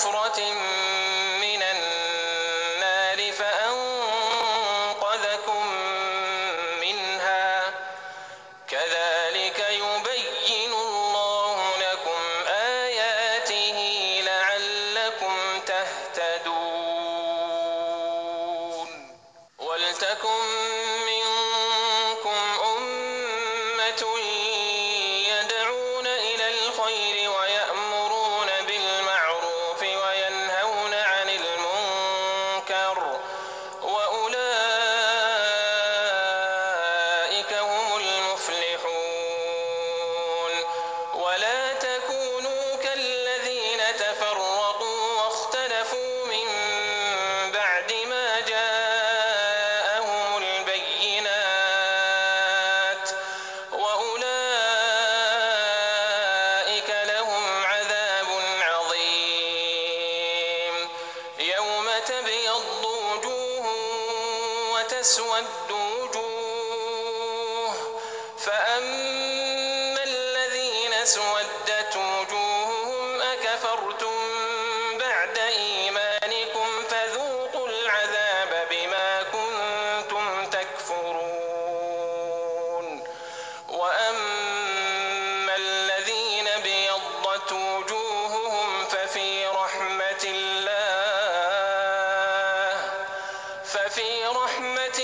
حفرة تفرقوا واختلفوا من بعد ما جاءهم البينات وأولئك لهم عذاب عظيم. يوم تبيض وجوه وتسود وجوه فأما الذين اسودت ففي رحمة